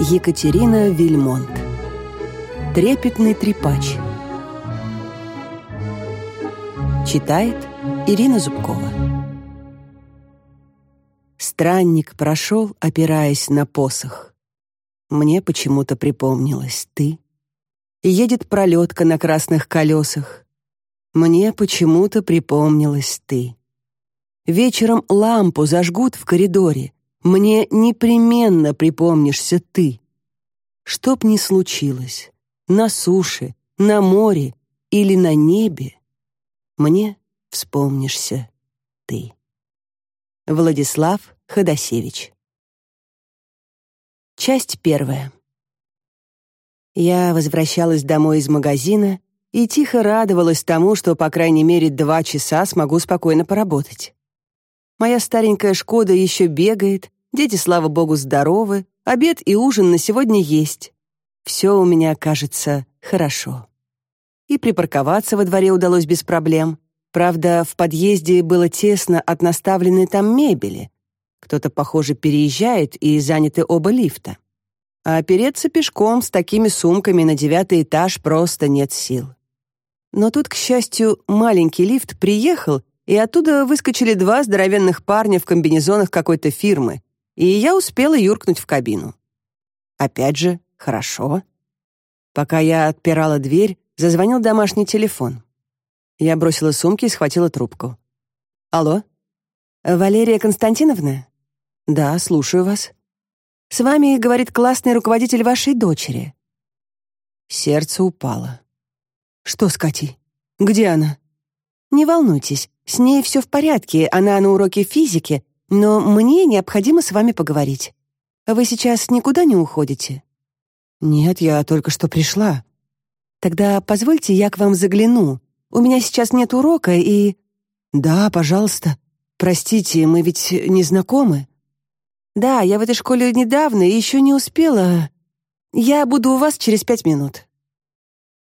Екатерина Вильмонт Трепетный трепач Читает Ирина Зубкова Странник прошел, опираясь на посох. Мне почему-то припомнилась ты. Едет пролетка на красных колесах. Мне почему-то припомнилась ты. Вечером лампу зажгут в коридоре. Мне непременно припомнишься ты. Чтоб ни случилось, на суше, на море или на небе, мне вспомнишься ты. Владислав Ходосевич Часть первая. Я возвращалась домой из магазина и тихо радовалась тому, что, по крайней мере, два часа смогу спокойно поработать. Моя старенькая «Шкода» еще бегает, дети, слава богу, здоровы, обед и ужин на сегодня есть. Все у меня, кажется, хорошо. И припарковаться во дворе удалось без проблем. Правда, в подъезде было тесно от наставленной там мебели, кто-то, похоже, переезжает, и заняты оба лифта. А опереться пешком с такими сумками на девятый этаж просто нет сил. Но тут, к счастью, маленький лифт приехал, и оттуда выскочили два здоровенных парня в комбинезонах какой-то фирмы, и я успела юркнуть в кабину. Опять же, хорошо. Пока я отпирала дверь, зазвонил домашний телефон. Я бросила сумки и схватила трубку. «Алло? Валерия Константиновна?» «Да, слушаю вас». «С вами, — говорит классный руководитель вашей дочери». Сердце упало. «Что с Катей? Где она?» «Не волнуйтесь, с ней все в порядке, она на уроке физики, но мне необходимо с вами поговорить. Вы сейчас никуда не уходите?» «Нет, я только что пришла». «Тогда позвольте, я к вам загляну. У меня сейчас нет урока и...» «Да, пожалуйста. Простите, мы ведь не знакомы». «Да, я в этой школе недавно и еще не успела. Я буду у вас через пять минут».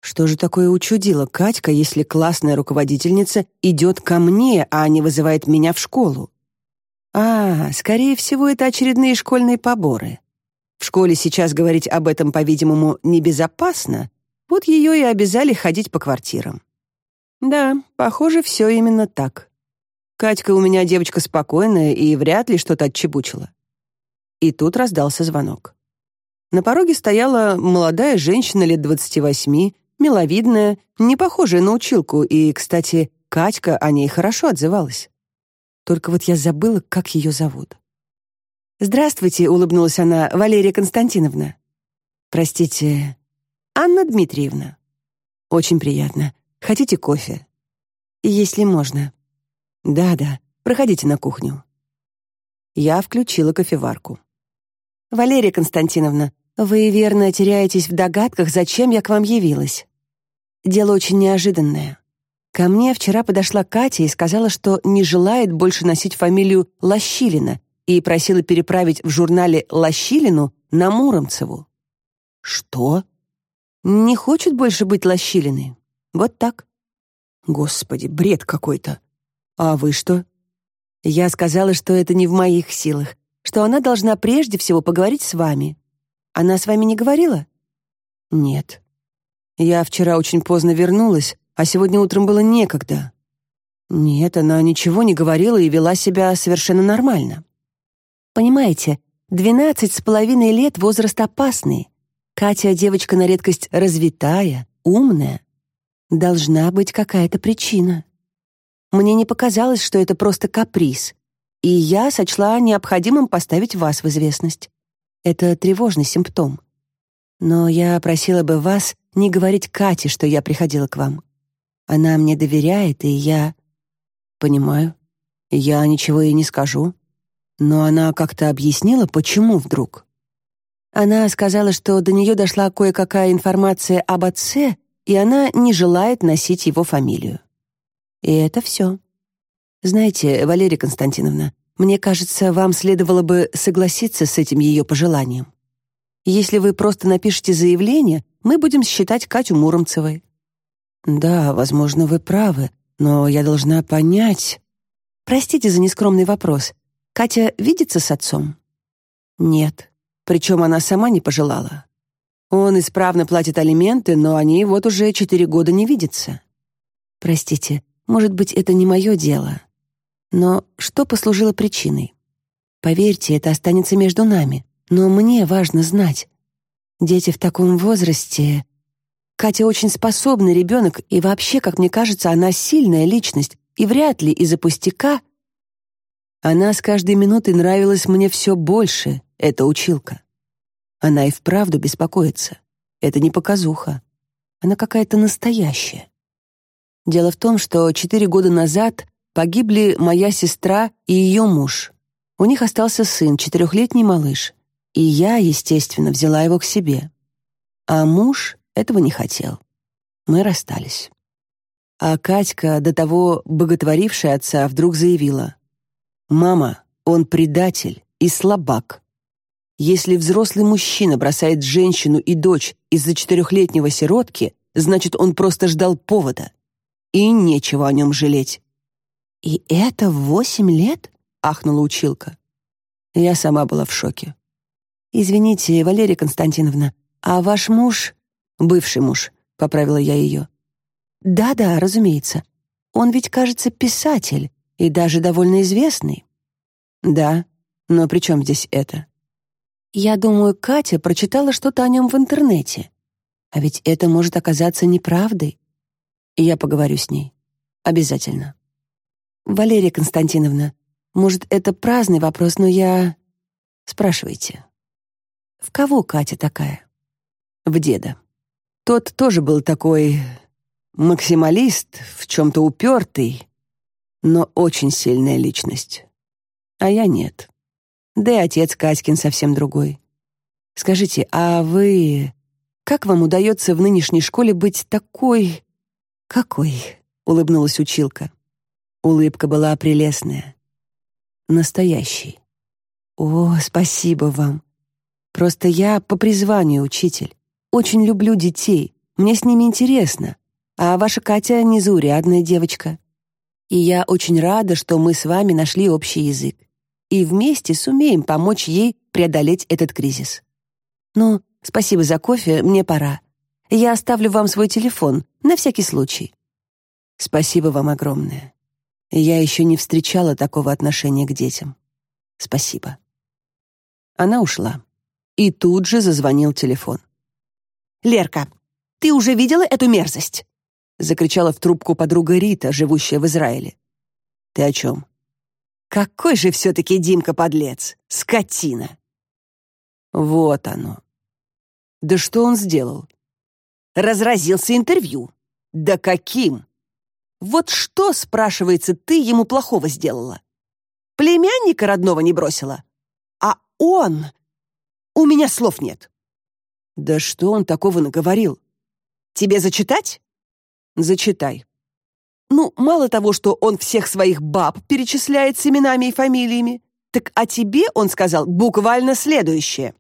Что же такое учудила Катька, если классная руководительница идет ко мне, а не вызывает меня в школу? А, скорее всего, это очередные школьные поборы. В школе сейчас говорить об этом, по-видимому, небезопасно, вот ее и обязали ходить по квартирам. Да, похоже, все именно так. Катька у меня девочка спокойная и вряд ли что-то отчебучила. И тут раздался звонок. На пороге стояла молодая женщина лет двадцати восьми, миловидная, не похожая на училку, и, кстати, Катька о ней хорошо отзывалась. Только вот я забыла, как ее зовут. «Здравствуйте», — улыбнулась она, — «Валерия Константиновна». «Простите, Анна Дмитриевна». «Очень приятно. Хотите кофе?» «Если можно». «Да-да, проходите на кухню». Я включила кофеварку. «Валерия Константиновна, вы, верно, теряетесь в догадках, зачем я к вам явилась. Дело очень неожиданное. Ко мне вчера подошла Катя и сказала, что не желает больше носить фамилию Лощилина и просила переправить в журнале Лощилину на Муромцеву. Что? Не хочет больше быть Лощилиной. Вот так. Господи, бред какой-то. А вы что? Я сказала, что это не в моих силах, что она должна прежде всего поговорить с вами. Она с вами не говорила? Нет. Я вчера очень поздно вернулась, а сегодня утром было некогда. Нет, она ничего не говорила и вела себя совершенно нормально. Понимаете, двенадцать с половиной лет возраст опасный. Катя девочка на редкость развитая, умная. Должна быть какая-то причина. Мне не показалось, что это просто каприз, и я сочла необходимым поставить вас в известность. Это тревожный симптом. Но я просила бы вас не говорить Кате, что я приходила к вам. Она мне доверяет, и я... Понимаю. Я ничего ей не скажу. Но она как-то объяснила, почему вдруг. Она сказала, что до нее дошла кое-какая информация об отце, и она не желает носить его фамилию. И это все. Знаете, Валерия Константиновна, мне кажется, вам следовало бы согласиться с этим ее пожеланием. Если вы просто напишете заявление, мы будем считать Катю Муромцевой. Да, возможно, вы правы, но я должна понять. Простите за нескромный вопрос. Катя видится с отцом? Нет. Причем она сама не пожелала. Он исправно платит алименты, но они вот уже четыре года не видятся. Простите, может быть, это не мое дело. Но что послужило причиной? Поверьте, это останется между нами. Но мне важно знать. Дети в таком возрасте... Катя очень способный ребенок, и вообще, как мне кажется, она сильная личность, и вряд ли из-за пустяка... Она с каждой минутой нравилась мне все больше, эта училка. Она и вправду беспокоится. Это не показуха. Она какая-то настоящая. Дело в том, что четыре года назад погибли моя сестра и ее муж. У них остался сын, четырехлетний малыш. И я, естественно, взяла его к себе. А муж этого не хотел. Мы расстались. А Катька, до того боготворившая отца, вдруг заявила. «Мама, он предатель и слабак. Если взрослый мужчина бросает женщину и дочь из-за четырехлетнего сиротки, значит, он просто ждал повода. И нечего о нем жалеть». «И это в восемь лет?» — ахнула училка. Я сама была в шоке. «Извините, Валерия Константиновна, а ваш муж...» «Бывший муж», — поправила я ее. «Да-да, разумеется. Он ведь, кажется, писатель и даже довольно известный». «Да, но при чем здесь это?» «Я думаю, Катя прочитала что-то о нем в интернете. А ведь это может оказаться неправдой. Я поговорю с ней. Обязательно». «Валерия Константиновна, может, это праздный вопрос, но я...» «Спрашивайте». В кого Катя такая? В деда. Тот тоже был такой максималист, в чем-то упертый, но очень сильная личность. А я нет. Да и отец Катькин совсем другой. Скажите, а вы... Как вам удается в нынешней школе быть такой... Какой? Улыбнулась училка. Улыбка была прелестная. Настоящий. О, спасибо вам. Просто я по призванию учитель. Очень люблю детей. Мне с ними интересно. А ваша Катя незаурядная девочка. И я очень рада, что мы с вами нашли общий язык. И вместе сумеем помочь ей преодолеть этот кризис. Ну, спасибо за кофе, мне пора. Я оставлю вам свой телефон, на всякий случай. Спасибо вам огромное. Я еще не встречала такого отношения к детям. Спасибо. Она ушла. И тут же зазвонил телефон. «Лерка, ты уже видела эту мерзость?» закричала в трубку подруга Рита, живущая в Израиле. «Ты о чем?» «Какой же все-таки Димка подлец! Скотина!» Вот оно. Да что он сделал? Разразился интервью. Да каким? Вот что, спрашивается, ты ему плохого сделала? Племянника родного не бросила? А он... У меня слов нет. Да что он такого наговорил? Тебе зачитать? Зачитай. Ну, мало того, что он всех своих баб перечисляет с именами и фамилиями, так о тебе он сказал буквально следующее.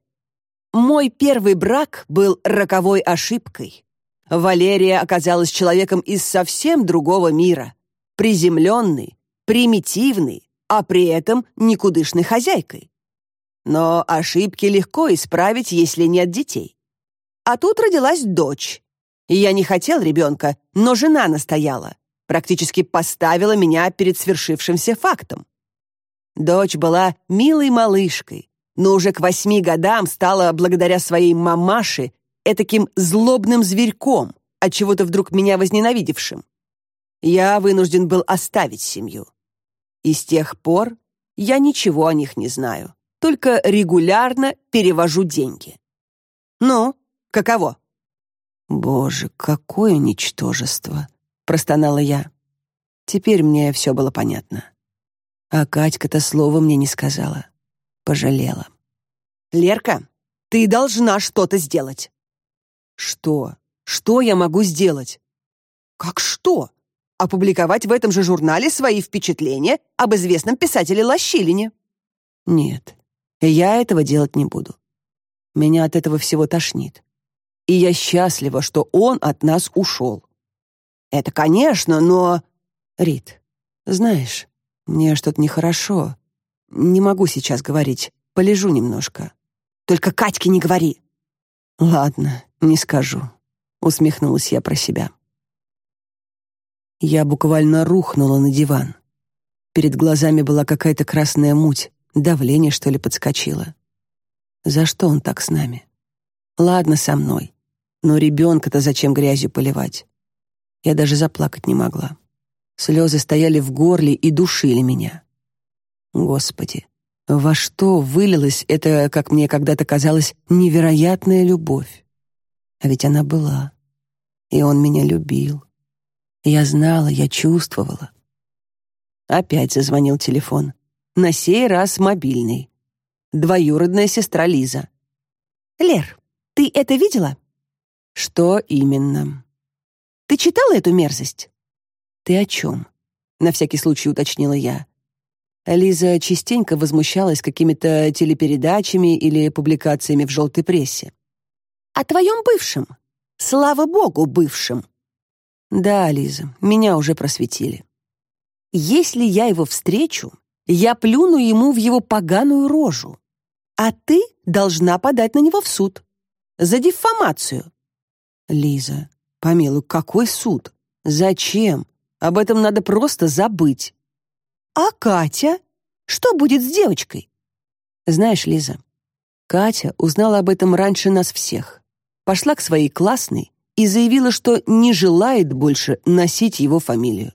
Мой первый брак был роковой ошибкой. Валерия оказалась человеком из совсем другого мира, приземленный, примитивный, а при этом никудышной хозяйкой. Но ошибки легко исправить, если нет детей. А тут родилась дочь. И я не хотел ребенка, но жена настояла, практически поставила меня перед свершившимся фактом. Дочь была милой малышкой, но уже к восьми годам стала, благодаря своей мамаше, этаким злобным зверьком, от чего-то вдруг меня возненавидевшим. Я вынужден был оставить семью. И с тех пор я ничего о них не знаю, только регулярно перевожу деньги. Ну, каково? Боже, какое ничтожество, простонала я. Теперь мне все было понятно. А Катька-то слова мне не сказала. Пожалела. Лерка, ты должна что-то сделать. Что? Что я могу сделать? Как что? Опубликовать в этом же журнале свои впечатления об известном писателе Лощилине? Нет, я этого делать не буду. Меня от этого всего тошнит. И я счастлива, что он от нас ушел. Это, конечно, но... Рит, знаешь, мне что-то нехорошо. не могу сейчас говорить. Полежу немножко. Только Катьке не говори. Ладно, не скажу, усмехнулась я про себя. Я буквально рухнула на диван. Перед глазами была какая-то красная муть, давление что ли подскочило. За что он так с нами? Ладно со мной, но ребенка-то зачем грязью поливать? Я даже заплакать не могла. Слезы стояли в горле и душили меня. Господи, во что вылилась эта, как мне когда-то казалось, невероятная любовь? А ведь она была. И он меня любил. Я знала, я чувствовала. Опять зазвонил телефон. На сей раз мобильный. Двоюродная сестра Лиза. «Лер, ты это видела?» «Что именно?» «Ты читала эту мерзость?» «Ты о чем?» — на всякий случай уточнила я. Лиза частенько возмущалась какими-то телепередачами или публикациями в желтой прессе. «О твоем бывшем. Слава богу, бывшем». «Да, Лиза, меня уже просветили». «Если я его встречу, я плюну ему в его поганую рожу, а ты должна подать на него в суд. За диффамацию». «Лиза, помилуй, какой суд? Зачем? Об этом надо просто забыть». А Катя? Что будет с девочкой? Знаешь, Лиза, Катя узнала об этом раньше нас всех. Пошла к своей классной и заявила, что не желает больше носить его фамилию.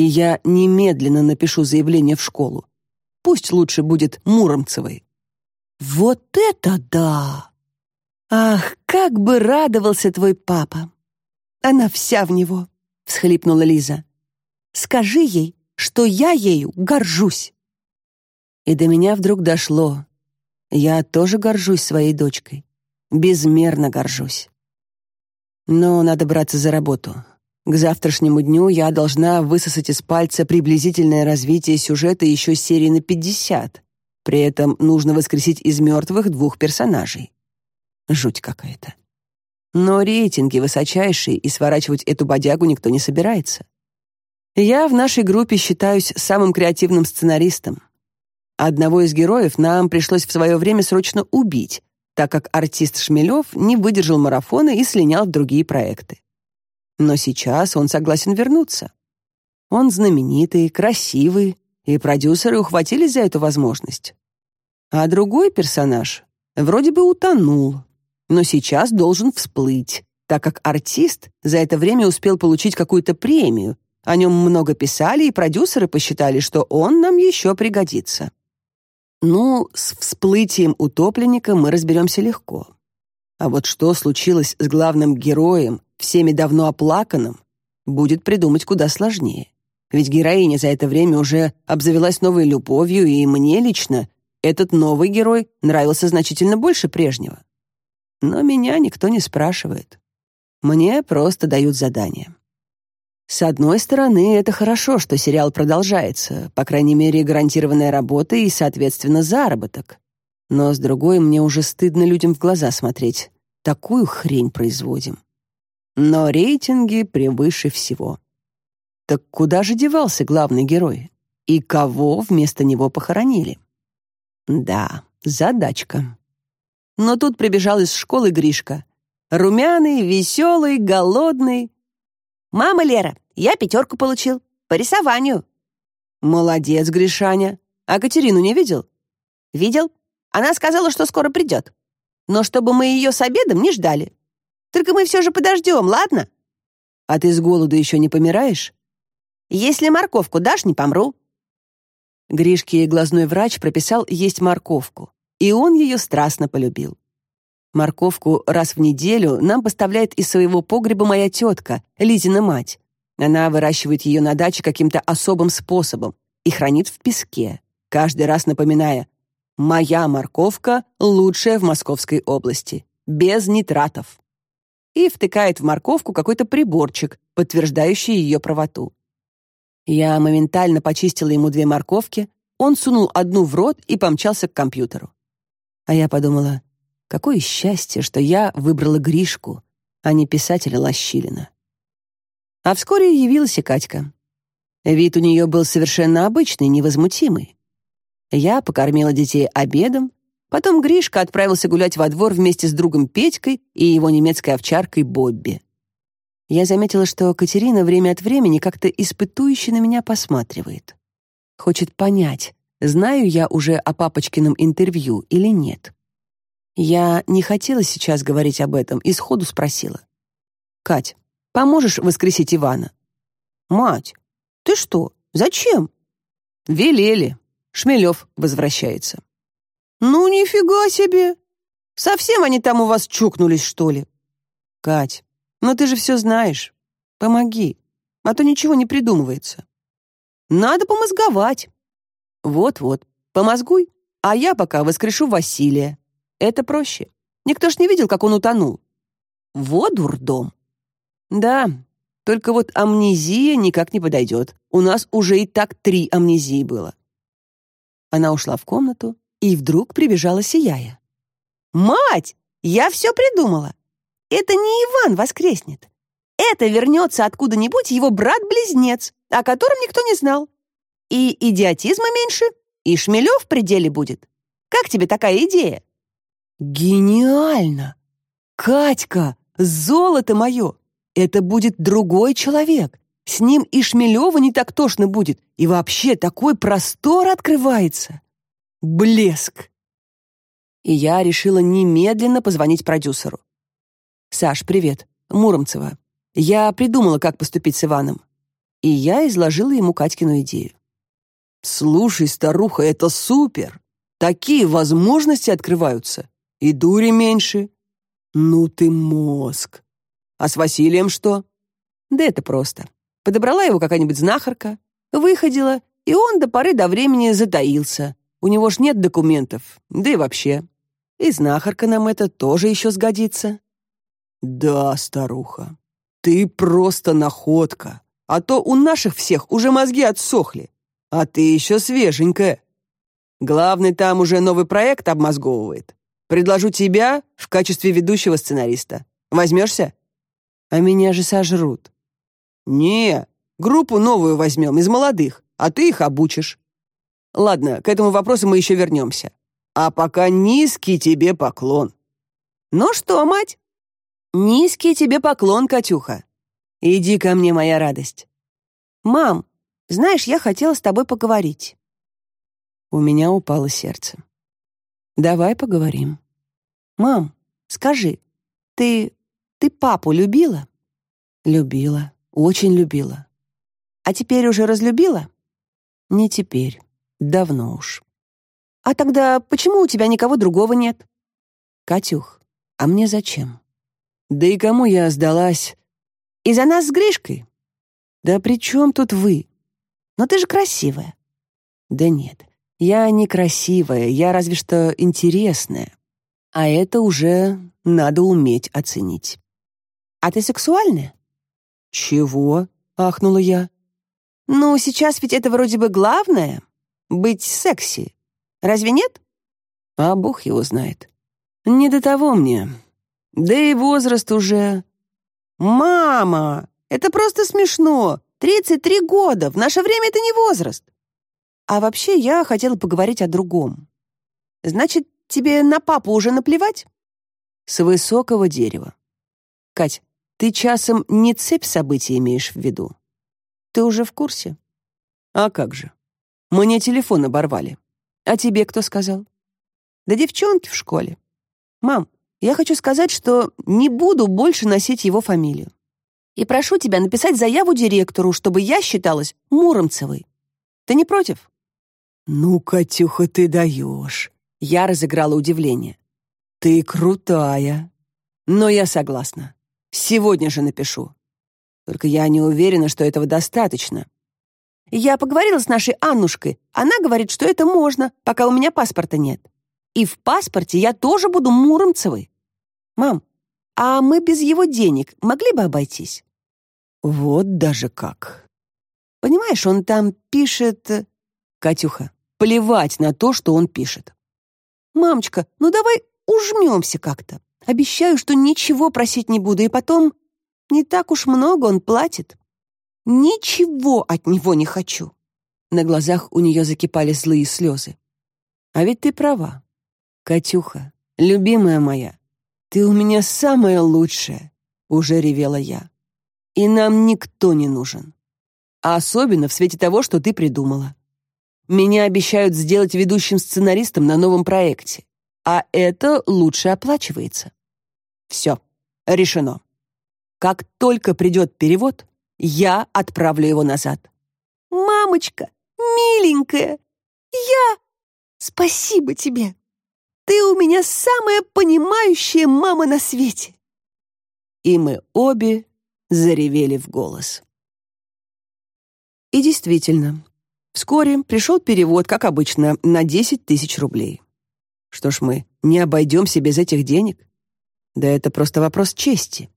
И я немедленно напишу заявление в школу. Пусть лучше будет Муромцевой. Вот это да! Ах, как бы радовался твой папа! Она вся в него, всхлипнула Лиза. Скажи ей, что я ею горжусь. И до меня вдруг дошло. Я тоже горжусь своей дочкой. Безмерно горжусь. Но надо браться за работу. К завтрашнему дню я должна высосать из пальца приблизительное развитие сюжета еще серии на 50. При этом нужно воскресить из мертвых двух персонажей. Жуть какая-то. Но рейтинги высочайшие, и сворачивать эту бодягу никто не собирается. Я в нашей группе считаюсь самым креативным сценаристом. Одного из героев нам пришлось в свое время срочно убить, так как артист Шмелев не выдержал марафона и слинял в другие проекты. Но сейчас он согласен вернуться. Он знаменитый, красивый, и продюсеры ухватились за эту возможность. А другой персонаж вроде бы утонул, но сейчас должен всплыть, так как артист за это время успел получить какую-то премию о нем много писали, и продюсеры посчитали, что он нам еще пригодится. Ну, с всплытием утопленника мы разберемся легко. А вот что случилось с главным героем, всеми давно оплаканным, будет придумать куда сложнее. Ведь героиня за это время уже обзавелась новой любовью, и мне лично этот новый герой нравился значительно больше прежнего. Но меня никто не спрашивает. Мне просто дают задание. С одной стороны, это хорошо, что сериал продолжается, по крайней мере, гарантированная работа и, соответственно, заработок. Но с другой, мне уже стыдно людям в глаза смотреть. Такую хрень производим. Но рейтинги превыше всего. Так куда же девался главный герой? И кого вместо него похоронили? Да, задачка. Но тут прибежал из школы Гришка. Румяный, веселый, голодный, «Мама, Лера, я пятерку получил. По рисованию». «Молодец, Гришаня. А Катерину не видел?» «Видел. Она сказала, что скоро придет. Но чтобы мы ее с обедом не ждали. Только мы все же подождем, ладно?» «А ты с голоду еще не помираешь?» «Если морковку дашь, не помру». Гришке глазной врач прописал есть морковку, и он ее страстно полюбил. Морковку раз в неделю нам поставляет из своего погреба моя тетка, Лизина мать. Она выращивает ее на даче каким-то особым способом и хранит в песке, каждый раз напоминая «Моя морковка лучшая в Московской области, без нитратов». И втыкает в морковку какой-то приборчик, подтверждающий ее правоту. Я моментально почистила ему две морковки, он сунул одну в рот и помчался к компьютеру. А я подумала, Какое счастье, что я выбрала Гришку, а не писателя Лощилина. А вскоре явилась и Катька. Вид у нее был совершенно обычный, невозмутимый. Я покормила детей обедом, потом Гришка отправился гулять во двор вместе с другом Петькой и его немецкой овчаркой Бобби. Я заметила, что Катерина время от времени как-то испытующе на меня посматривает. Хочет понять, знаю я уже о папочкином интервью или нет. Я не хотела сейчас говорить об этом и сходу спросила. «Кать, поможешь воскресить Ивана?» «Мать, ты что, зачем?» «Велели. Шмелев возвращается». «Ну, нифига себе! Совсем они там у вас чукнулись, что ли?» «Кать, но ты же все знаешь. Помоги, а то ничего не придумывается». «Надо помозговать». «Вот-вот, помозгуй, а я пока воскрешу Василия. Это проще. Никто ж не видел, как он утонул». «Вот дурдом». «Да, только вот амнезия никак не подойдет. У нас уже и так три амнезии было». Она ушла в комнату и вдруг прибежала сияя. «Мать, я все придумала. Это не Иван воскреснет. Это вернется откуда-нибудь его брат-близнец, о котором никто не знал. И идиотизма меньше, и Шмелев в пределе будет. Как тебе такая идея?» «Гениально! Катька, золото мое! Это будет другой человек. С ним и Шмелева не так тошно будет, и вообще такой простор открывается. Блеск!» И я решила немедленно позвонить продюсеру. «Саш, привет. Муромцева. Я придумала, как поступить с Иваном». И я изложила ему Катькину идею. «Слушай, старуха, это супер! Такие возможности открываются. И дури меньше. Ну ты мозг. А с Василием что? Да это просто. Подобрала его какая-нибудь знахарка, выходила, и он до поры до времени затаился. У него ж нет документов, да и вообще. И знахарка нам это тоже еще сгодится. Да, старуха, ты просто находка. А то у наших всех уже мозги отсохли. А ты еще свеженькая. Главный там уже новый проект обмозговывает. Предложу тебя в качестве ведущего сценариста. Возьмешься? А меня же сожрут. Не, группу новую возьмем из молодых, а ты их обучишь. Ладно, к этому вопросу мы еще вернемся. А пока низкий тебе поклон. Ну что, мать? Низкий тебе поклон, Катюха. Иди ко мне, моя радость. Мам, знаешь, я хотела с тобой поговорить. У меня упало сердце. Давай поговорим. Мам, скажи, ты... ты папу любила? Любила, очень любила. А теперь уже разлюбила? Не теперь, давно уж. А тогда почему у тебя никого другого нет? Катюх, а мне зачем? Да и кому я сдалась? Из-за нас с Гришкой? Да при чем тут вы? Но ты же красивая. Да нет, я некрасивая, я разве что интересная. А это уже надо уметь оценить. А ты сексуальная? Чего? ахнула я. Ну, сейчас ведь это вроде бы главное быть секси. Разве нет? А бог его знает. Не до того мне. Да и возраст уже. Мама, это просто смешно. 33 года. В наше время это не возраст. А вообще я хотела поговорить о другом. Значит, тебе на папу уже наплевать? С высокого дерева. Кать, ты часом не цепь событий имеешь в виду? Ты уже в курсе? А как же? Мне телефон оборвали. А тебе кто сказал? Да девчонки в школе. Мам, я хочу сказать, что не буду больше носить его фамилию. И прошу тебя написать заяву директору, чтобы я считалась Муромцевой. Ты не против? «Ну, Катюха, ты даешь!» Я разыграла удивление. «Ты крутая!» «Но я согласна. Сегодня же напишу. Только я не уверена, что этого достаточно. Я поговорила с нашей Аннушкой. Она говорит, что это можно, пока у меня паспорта нет. И в паспорте я тоже буду Муромцевой. Мам, а мы без его денег могли бы обойтись? Вот даже как. Понимаешь, он там пишет... Катюха, Плевать на то, что он пишет. «Мамочка, ну давай ужмемся как-то. Обещаю, что ничего просить не буду, и потом не так уж много он платит. Ничего от него не хочу». На глазах у нее закипали злые слезы. А ведь ты права. Катюха, любимая моя, ты у меня самая лучшая, уже ревела я. И нам никто не нужен. А особенно в свете того, что ты придумала. Меня обещают сделать ведущим сценаристом на новом проекте, а это лучше оплачивается. Все, решено. Как только придет перевод, я отправлю его назад. Мамочка, миленькая, я... Спасибо тебе. Ты у меня самая понимающая мама на свете. И мы обе заревели в голос. И действительно, вскоре пришел перевод, как обычно, на 10 тысяч рублей. Что ж мы, не обойдемся без этих денег? Да это просто вопрос чести.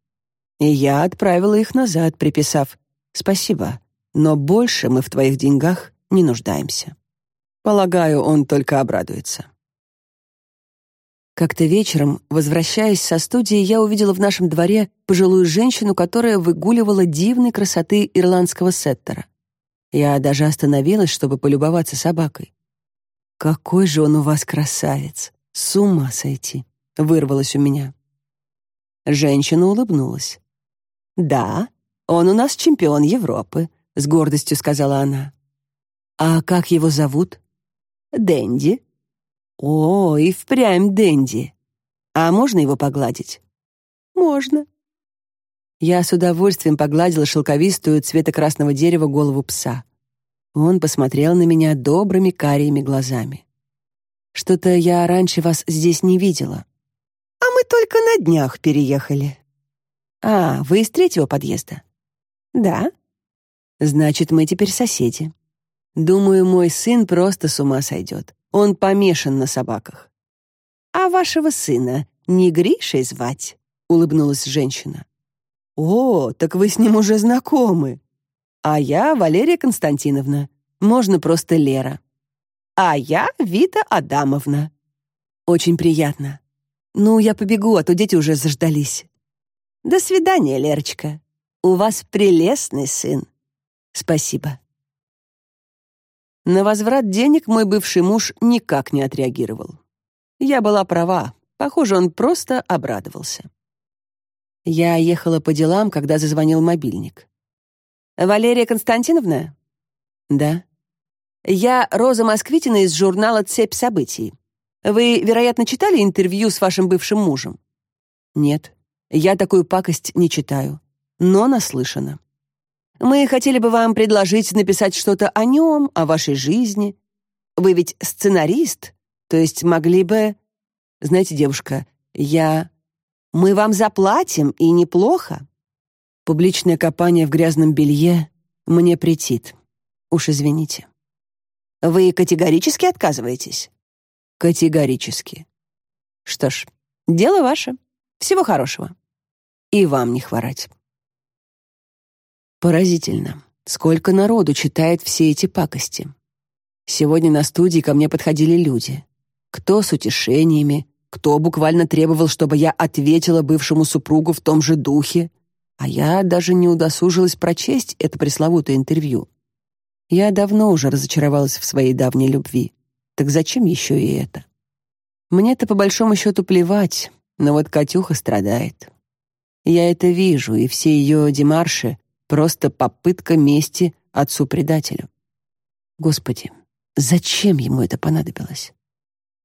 И я отправила их назад, приписав «Спасибо, но больше мы в твоих деньгах не нуждаемся». Полагаю, он только обрадуется. Как-то вечером, возвращаясь со студии, я увидела в нашем дворе пожилую женщину, которая выгуливала дивной красоты ирландского сеттера. Я даже остановилась, чтобы полюбоваться собакой. «Какой же он у вас красавец! С ума сойти!» — вырвалось у меня. Женщина улыбнулась. «Да, он у нас чемпион Европы», — с гордостью сказала она. «А как его зовут?» «Дэнди». «О, и впрямь Дэнди. А можно его погладить?» «Можно». Я с удовольствием погладила шелковистую цвета красного дерева голову пса. Он посмотрел на меня добрыми карими глазами. «Что-то я раньше вас здесь не видела». «А мы только на днях переехали». «А, вы из третьего подъезда?» «Да». «Значит, мы теперь соседи. Думаю, мой сын просто с ума сойдет. Он помешан на собаках». «А вашего сына не Гришей звать?» — улыбнулась женщина. «О, так вы с ним уже знакомы. А я Валерия Константиновна. Можно просто Лера. А я Вита Адамовна. Очень приятно. Ну, я побегу, а то дети уже заждались. До свидания, Лерочка. У вас прелестный сын. Спасибо. На возврат денег мой бывший муж никак не отреагировал. Я была права. Похоже, он просто обрадовался. Я ехала по делам, когда зазвонил мобильник. «Валерия Константиновна?» «Да». «Я Роза Москвитина из журнала «Цепь событий». Вы, вероятно, читали интервью с вашим бывшим мужем?» «Нет». Я такую пакость не читаю, но наслышана. Мы хотели бы вам предложить написать что-то о нем, о вашей жизни. Вы ведь сценарист, то есть могли бы... Знаете, девушка, я... Мы вам заплатим, и неплохо. Публичное копание в грязном белье мне претит. Уж извините. Вы категорически отказываетесь? Категорически. Что ж, дело ваше. Всего хорошего. И вам не хворать. Поразительно, сколько народу читает все эти пакости. Сегодня на студии ко мне подходили люди. Кто с утешениями, кто буквально требовал, чтобы я ответила бывшему супругу в том же духе, а я даже не удосужилась прочесть это пресловутое интервью. Я давно уже разочаровалась в своей давней любви. Так зачем еще и это? Мне-то по большому счету плевать, но вот Катюха страдает. Я это вижу, и все ее демарши — просто попытка мести отцу-предателю. Господи, зачем ему это понадобилось?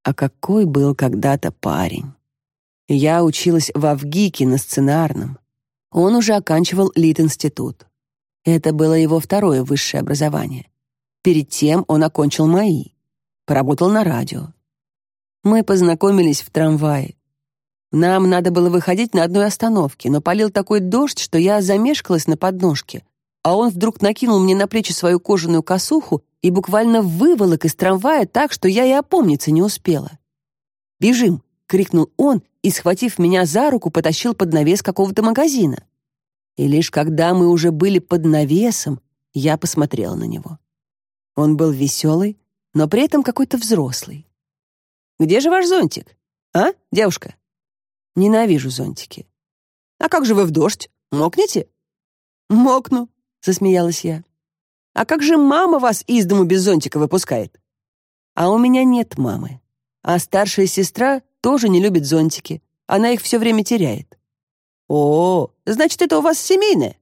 А какой был когда-то парень? Я училась в Авгике на сценарном. Он уже оканчивал Лит-институт. Это было его второе высшее образование. Перед тем он окончил МАИ. Поработал на радио. Мы познакомились в трамвае. Нам надо было выходить на одной остановке, но полил такой дождь, что я замешкалась на подножке, а он вдруг накинул мне на плечи свою кожаную косуху и буквально выволок из трамвая так, что я и опомниться не успела. «Бежим!» — крикнул он и, схватив меня за руку, потащил под навес какого-то магазина. И лишь когда мы уже были под навесом, я посмотрела на него. Он был веселый, но при этом какой-то взрослый. «Где же ваш зонтик? А, девушка?» Ненавижу зонтики. А как же вы в дождь? Мокнете? Мокну, засмеялась я. А как же мама вас из дому без зонтика выпускает? А у меня нет мамы. А старшая сестра тоже не любит зонтики. Она их все время теряет. О, значит, это у вас семейное?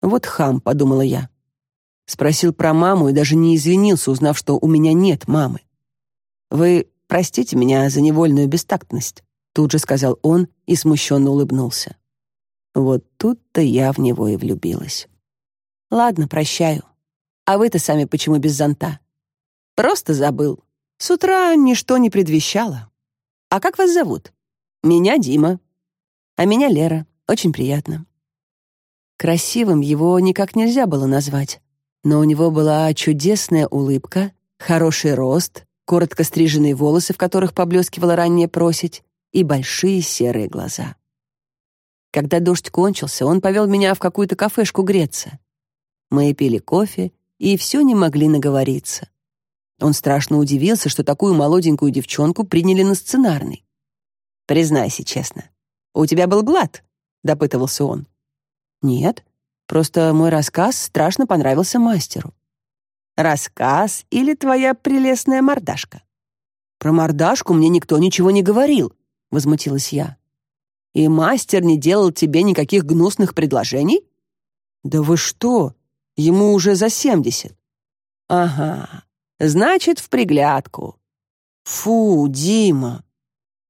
Вот хам, подумала я. Спросил про маму и даже не извинился, узнав, что у меня нет мамы. Вы простите меня за невольную бестактность, тут же сказал он и смущенно улыбнулся. Вот тут-то я в него и влюбилась. Ладно, прощаю. А вы-то сами почему без зонта? Просто забыл. С утра ничто не предвещало. А как вас зовут? Меня Дима. А меня Лера. Очень приятно. Красивым его никак нельзя было назвать, но у него была чудесная улыбка, хороший рост, коротко стриженные волосы, в которых поблескивала ранняя просить, и большие серые глаза. Когда дождь кончился, он повел меня в какую-то кафешку греться. Мы пили кофе и все не могли наговориться. Он страшно удивился, что такую молоденькую девчонку приняли на сценарный. «Признайся честно, у тебя был глад?» — допытывался он. «Нет, просто мой рассказ страшно понравился мастеру». «Рассказ или твоя прелестная мордашка?» «Про мордашку мне никто ничего не говорил», — возмутилась я. «И мастер не делал тебе никаких гнусных предложений?» «Да вы что? Ему уже за семьдесят». «Ага, значит, в приглядку». «Фу, Дима!»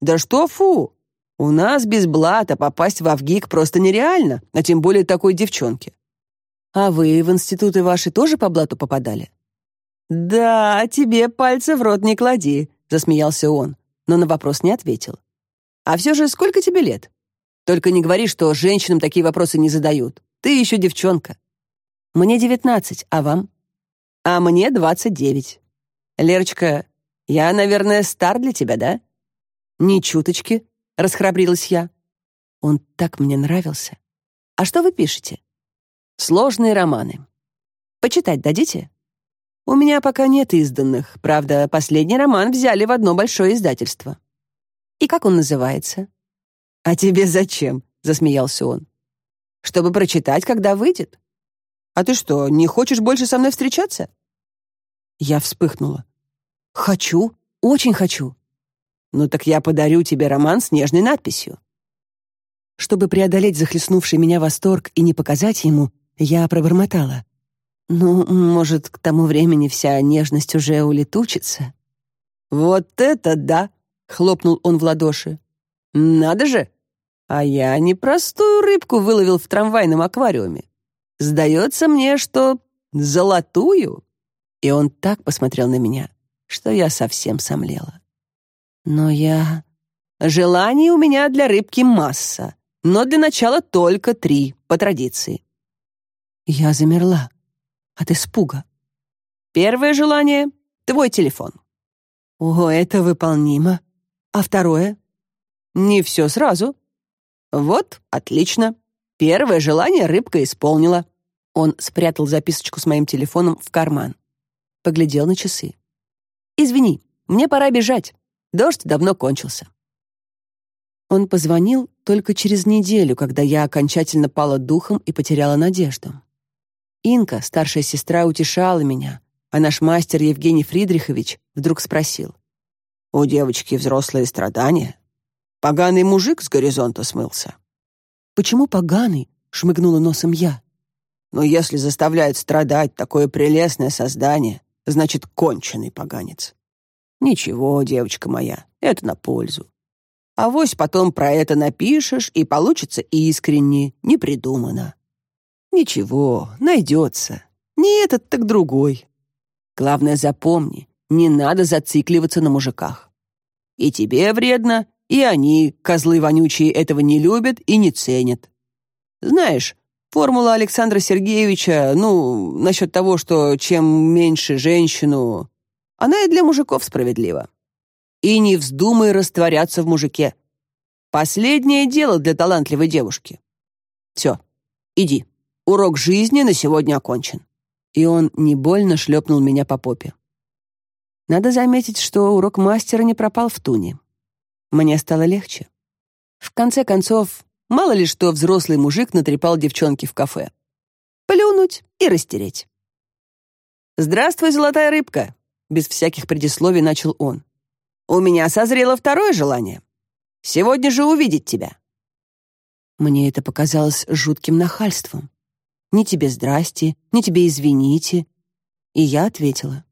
«Да что фу? У нас без блата попасть в Авгик просто нереально, а тем более такой девчонке. А вы в институты ваши тоже по блату попадали? Да, тебе пальцы в рот не клади, засмеялся он, но на вопрос не ответил. А все же сколько тебе лет? Только не говори, что женщинам такие вопросы не задают. Ты еще девчонка. Мне девятнадцать, а вам? А мне двадцать девять. Лерочка, я, наверное, стар для тебя, да? Ни чуточки, расхрабрилась я. Он так мне нравился. А что вы пишете? Сложные романы. Почитать дадите? У меня пока нет изданных. Правда, последний роман взяли в одно большое издательство. И как он называется? А тебе зачем? засмеялся он. Чтобы прочитать, когда выйдет. А ты что, не хочешь больше со мной встречаться? Я вспыхнула. Хочу, очень хочу. Ну так я подарю тебе роман с нежной надписью. Чтобы преодолеть захлестнувший меня восторг и не показать ему, я пробормотала: "Ну, может, к тому времени вся нежность уже улетучится". Вот это да, хлопнул он в ладоши. Надо же. А я не простую рыбку выловил в трамвайном аквариуме. Сдается мне, что золотую. И он так посмотрел на меня, что я совсем сомлела. Но я... Желаний у меня для рыбки масса, но для начала только три, по традиции. Я замерла от испуга. Первое желание — твой телефон. О, это выполнимо. А второе? Не все сразу. Вот, отлично. Первое желание рыбка исполнила. Он спрятал записочку с моим телефоном в карман. Поглядел на часы. «Извини, мне пора бежать. Дождь давно кончился. Он позвонил только через неделю, когда я окончательно пала духом и потеряла надежду. Инка, старшая сестра, утешала меня, а наш мастер Евгений Фридрихович вдруг спросил. «У девочки взрослые страдания? Поганый мужик с горизонта смылся». «Почему поганый?» — шмыгнула носом я. «Но если заставляет страдать такое прелестное создание, значит, конченый поганец. Ничего, девочка моя, это на пользу. А вось потом про это напишешь, и получится искренне, не придумано. Ничего, найдется. Не этот, так другой. Главное, запомни, не надо зацикливаться на мужиках. И тебе вредно, и они, козлы вонючие, этого не любят и не ценят. Знаешь, формула Александра Сергеевича, ну, насчет того, что чем меньше женщину, она и для мужиков справедлива. И не вздумай растворяться в мужике. Последнее дело для талантливой девушки. Все, иди. Урок жизни на сегодня окончен. И он не больно шлепнул меня по попе. Надо заметить, что урок мастера не пропал в туне. Мне стало легче. В конце концов, мало ли что взрослый мужик натрепал девчонке в кафе. Плюнуть и растереть. «Здравствуй, золотая рыбка!» без всяких предисловий начал он. «У меня созрело второе желание. Сегодня же увидеть тебя». Мне это показалось жутким нахальством. Ни тебе здрасте, ни тебе извините. И я ответила.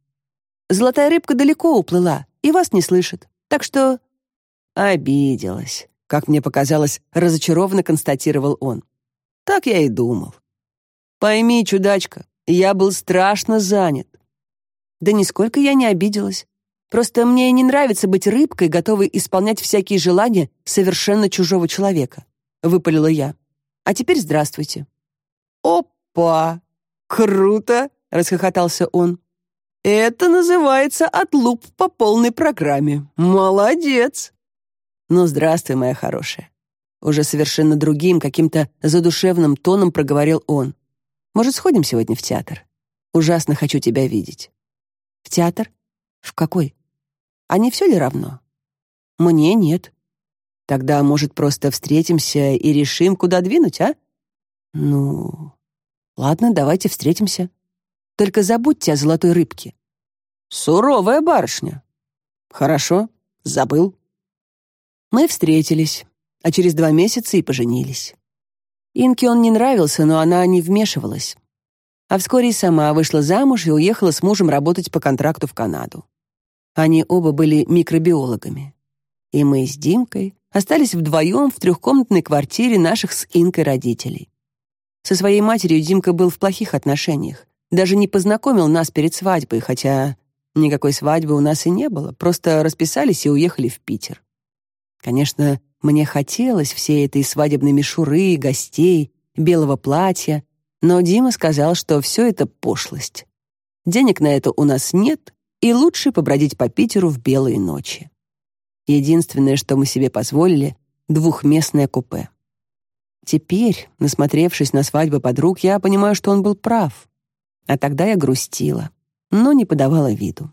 Золотая рыбка далеко уплыла и вас не слышит. Так что... Обиделась. Как мне показалось, разочарованно констатировал он. Так я и думал. Пойми, чудачка, я был страшно занят. Да нисколько я не обиделась. Просто мне не нравится быть рыбкой, готовой исполнять всякие желания совершенно чужого человека. Выпалила я. А теперь здравствуйте. «Опа! Круто!» — расхохотался он. «Это называется отлуп по полной программе. Молодец!» «Ну, здравствуй, моя хорошая». Уже совершенно другим, каким-то задушевным тоном проговорил он. «Может, сходим сегодня в театр? Ужасно хочу тебя видеть». «В театр? В какой? А не все ли равно?» «Мне нет». «Тогда, может, просто встретимся и решим, куда двинуть, а?» «Ну, ладно, давайте встретимся. Только забудьте о золотой рыбке». «Суровая барышня». «Хорошо, забыл». Мы встретились, а через два месяца и поженились. Инке он не нравился, но она не вмешивалась. А вскоре сама вышла замуж и уехала с мужем работать по контракту в Канаду. Они оба были микробиологами. И мы с Димкой остались вдвоем в трехкомнатной квартире наших с Инкой родителей. Со своей матерью Димка был в плохих отношениях. Даже не познакомил нас перед свадьбой, хотя никакой свадьбы у нас и не было. Просто расписались и уехали в Питер. Конечно, мне хотелось всей этой свадебной мишуры, гостей, белого платья, но Дима сказал, что все это пошлость. Денег на это у нас нет, и лучше побродить по Питеру в белые ночи. Единственное, что мы себе позволили — двухместное купе. Теперь, насмотревшись на свадьбы подруг, я понимаю, что он был прав. А тогда я грустила, но не подавала виду.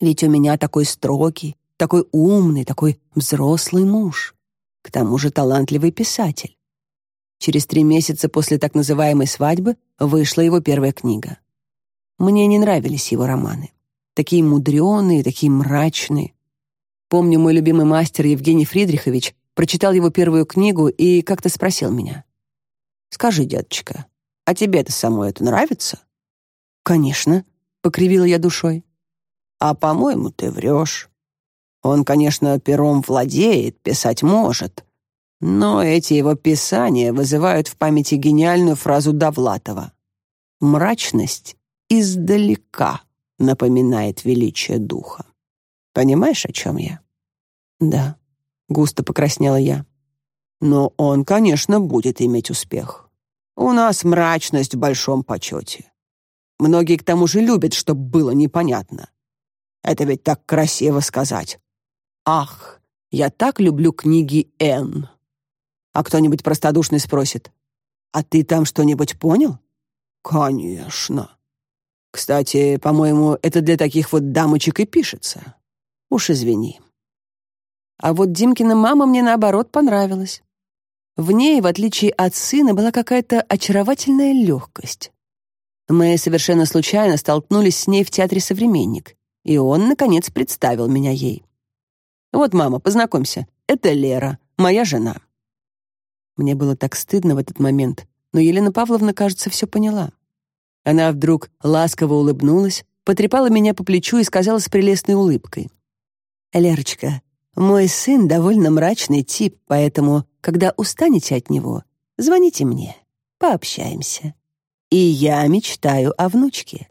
Ведь у меня такой строгий, такой умный, такой взрослый муж. К тому же талантливый писатель. Через три месяца после так называемой свадьбы вышла его первая книга. Мне не нравились его романы. Такие мудреные, такие мрачные. Помню, мой любимый мастер Евгений Фридрихович прочитал его первую книгу и как-то спросил меня. «Скажи, деточка, а тебе это самой это нравится?» «Конечно», — покривила я душой. «А, по-моему, ты врешь. Он, конечно, пером владеет, писать может, но эти его писания вызывают в памяти гениальную фразу Довлатова. «Мрачность издалека напоминает величие духа». Понимаешь, о чем я?» «Да», Густо покраснела я. Но он, конечно, будет иметь успех. У нас мрачность в большом почете. Многие к тому же любят, чтобы было непонятно. Это ведь так красиво сказать. Ах, я так люблю книги Н. А кто-нибудь простодушный спросит, «А ты там что-нибудь понял?» «Конечно. Кстати, по-моему, это для таких вот дамочек и пишется. Уж извини». А вот Димкина мама мне, наоборот, понравилась. В ней, в отличие от сына, была какая-то очаровательная легкость. Мы совершенно случайно столкнулись с ней в театре «Современник», и он, наконец, представил меня ей. «Вот, мама, познакомься, это Лера, моя жена». Мне было так стыдно в этот момент, но Елена Павловна, кажется, все поняла. Она вдруг ласково улыбнулась, потрепала меня по плечу и сказала с прелестной улыбкой. «Лерочка, мой сын довольно мрачный тип, поэтому, когда устанете от него, звоните мне, пообщаемся. И я мечтаю о внучке».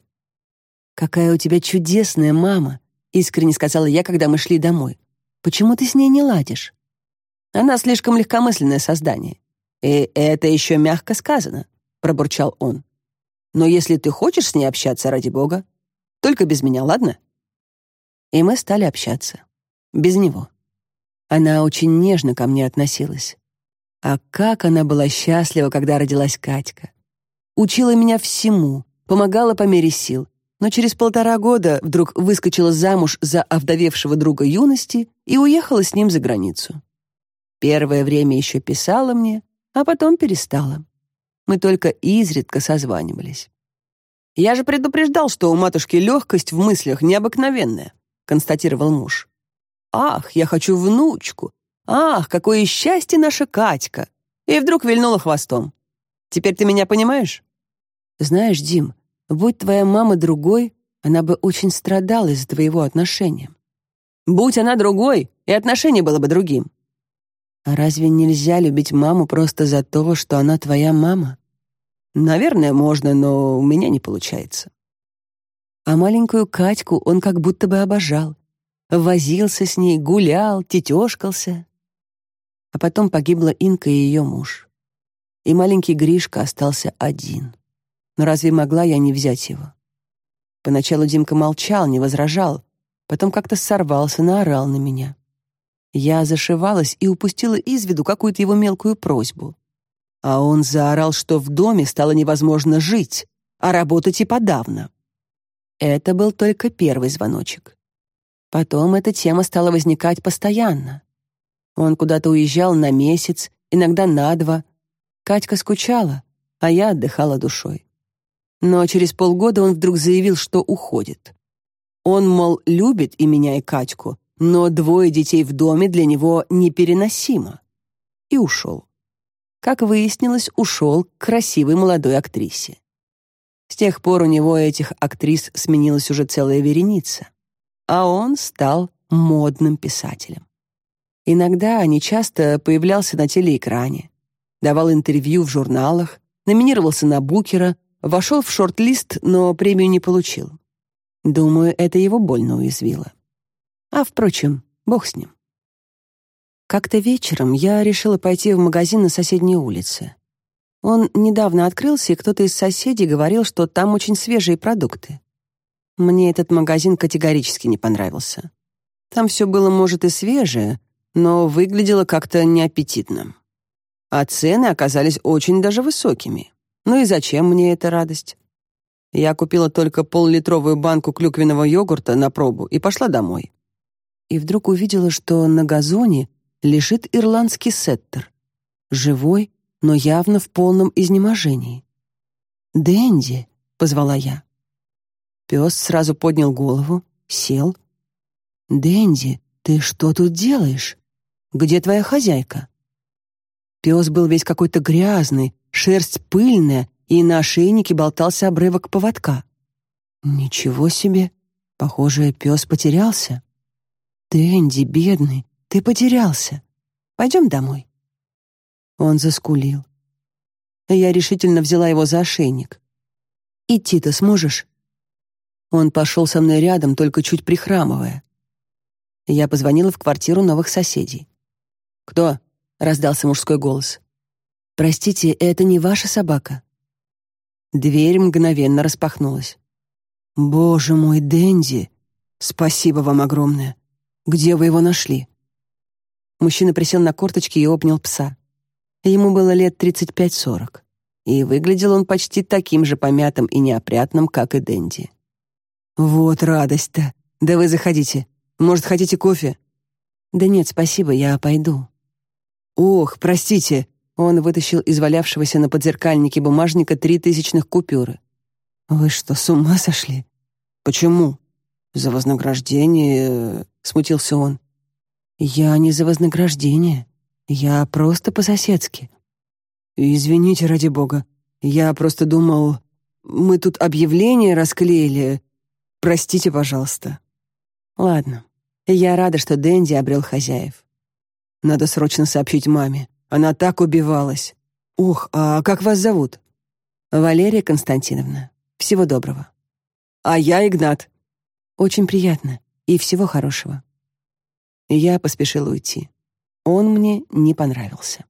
«Какая у тебя чудесная мама», — искренне сказала я, когда мы шли домой. «Почему ты с ней не ладишь?» «Она слишком легкомысленное создание. И это еще мягко сказано», — пробурчал он. «Но если ты хочешь с ней общаться, ради бога, только без меня, ладно?» И мы стали общаться. Без него. Она очень нежно ко мне относилась. А как она была счастлива, когда родилась Катька. Учила меня всему, помогала по мере сил, но через полтора года вдруг выскочила замуж за овдовевшего друга юности и уехала с ним за границу. Первое время еще писала мне, а потом перестала. Мы только изредка созванивались. «Я же предупреждал, что у матушки легкость в мыслях необыкновенная», констатировал муж. «Ах, я хочу внучку! Ах, какое счастье наша Катька!» И вдруг вильнула хвостом. «Теперь ты меня понимаешь?» «Знаешь, Дим, будь твоя мама другой, она бы очень страдала из-за твоего отношения». «Будь она другой, и отношение было бы другим». «А разве нельзя любить маму просто за то, что она твоя мама?» Наверное, можно, но у меня не получается. А маленькую Катьку он как будто бы обожал. Возился с ней, гулял, тетешкался. А потом погибла Инка и ее муж. И маленький Гришка остался один. Но разве могла я не взять его? Поначалу Димка молчал, не возражал, потом как-то сорвался, наорал на меня. Я зашивалась и упустила из виду какую-то его мелкую просьбу. А он заорал, что в доме стало невозможно жить, а работать и подавно. Это был только первый звоночек. Потом эта тема стала возникать постоянно. Он куда-то уезжал на месяц, иногда на два. Катька скучала, а я отдыхала душой. Но через полгода он вдруг заявил, что уходит. Он, мол, любит и меня, и Катьку, но двое детей в доме для него непереносимо. И ушел как выяснилось, ушел к красивой молодой актрисе. С тех пор у него этих актрис сменилась уже целая вереница, а он стал модным писателем. Иногда, не часто, появлялся на телеэкране, давал интервью в журналах, номинировался на Букера, вошел в шорт-лист, но премию не получил. Думаю, это его больно уязвило. А, впрочем, бог с ним. Как-то вечером я решила пойти в магазин на соседней улице. Он недавно открылся, и кто-то из соседей говорил, что там очень свежие продукты. Мне этот магазин категорически не понравился. Там все было, может, и свежее, но выглядело как-то неаппетитно. А цены оказались очень даже высокими. Ну и зачем мне эта радость? Я купила только пол-литровую банку клюквенного йогурта на пробу и пошла домой. И вдруг увидела, что на газоне лежит ирландский сеттер. Живой, но явно в полном изнеможении. «Дэнди!» — позвала я. Пес сразу поднял голову, сел. «Дэнди, ты что тут делаешь? Где твоя хозяйка?» Пес был весь какой-то грязный, шерсть пыльная, и на ошейнике болтался обрывок поводка. «Ничего себе! Похоже, пес потерялся». «Дэнди, бедный, ты потерялся. Пойдем домой». Он заскулил. Я решительно взяла его за ошейник. «Идти-то сможешь?» Он пошел со мной рядом, только чуть прихрамывая. Я позвонила в квартиру новых соседей. «Кто?» — раздался мужской голос. «Простите, это не ваша собака?» Дверь мгновенно распахнулась. «Боже мой, Дэнди! Спасибо вам огромное! Где вы его нашли?» Мужчина присел на корточки и обнял пса. Ему было лет 35-40, и выглядел он почти таким же помятым и неопрятным, как и Дэнди. «Вот радость-то! Да вы заходите. Может, хотите кофе?» «Да нет, спасибо, я пойду». «Ох, простите!» Он вытащил из валявшегося на подзеркальнике бумажника три тысячных купюры. «Вы что, с ума сошли?» «Почему?» «За вознаграждение...» — смутился он. «Я не за вознаграждение. Я просто по-соседски». «Извините, ради бога. Я просто думал... Мы тут объявление расклеили. Простите, пожалуйста». «Ладно. Я рада, что Дэнди обрел хозяев. Надо срочно сообщить маме. Она так убивалась. Ух, а как вас зовут?» «Валерия Константиновна. Всего доброго». «А я Игнат». «Очень приятно. И всего хорошего». Я поспешил уйти. Он мне не понравился.